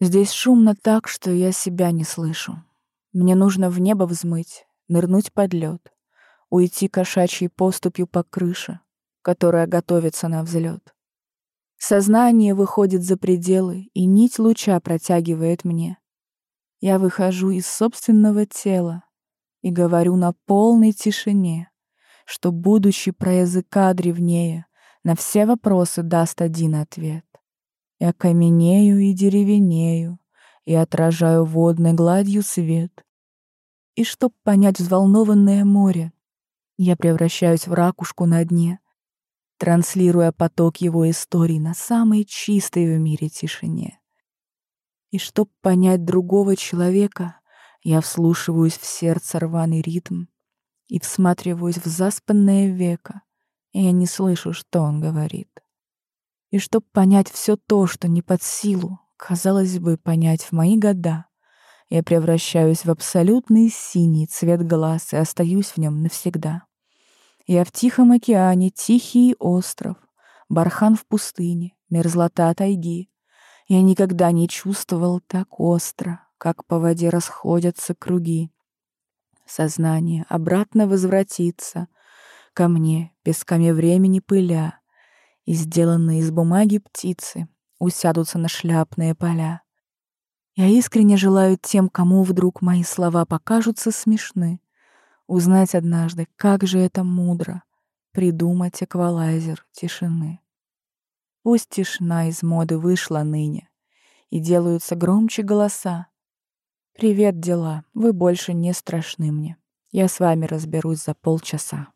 Здесь шумно так, что я себя не слышу. Мне нужно в небо взмыть, нырнуть под лед, уйти кошачьей поступью по крыше, которая готовится на взлет. Сознание выходит за пределы, и нить луча протягивает мне. Я выхожу из собственного тела и говорю на полной тишине, что, будучи про языка древнее, на все вопросы даст один ответ. Я каменею и деревенею, и отражаю водной гладью свет. И чтоб понять взволнованное море, я превращаюсь в ракушку на дне, транслируя поток его историй на самой чистой в мире тишине. И чтоб понять другого человека, я вслушиваюсь в сердце рваный ритм и всматриваюсь в заспанное веко, и я не слышу, что он говорит. И чтоб понять все то, что не под силу, казалось бы, понять в мои года, я превращаюсь в абсолютный синий цвет глаз и остаюсь в нем навсегда. Я в тихом океане, тихий остров, бархан в пустыне, мерзлота тайги. Я никогда не чувствовал так остро, как по воде расходятся круги. Сознание обратно возвратится ко мне, песками времени пыля, и сделанные из бумаги птицы усядутся на шляпные поля. Я искренне желаю тем, кому вдруг мои слова покажутся смешны, узнать однажды, как же это мудро придумать эквалайзер тишины. Пусть тишина из моды вышла ныне, и делаются громче голоса. Привет, дела, вы больше не страшны мне. Я с вами разберусь за полчаса.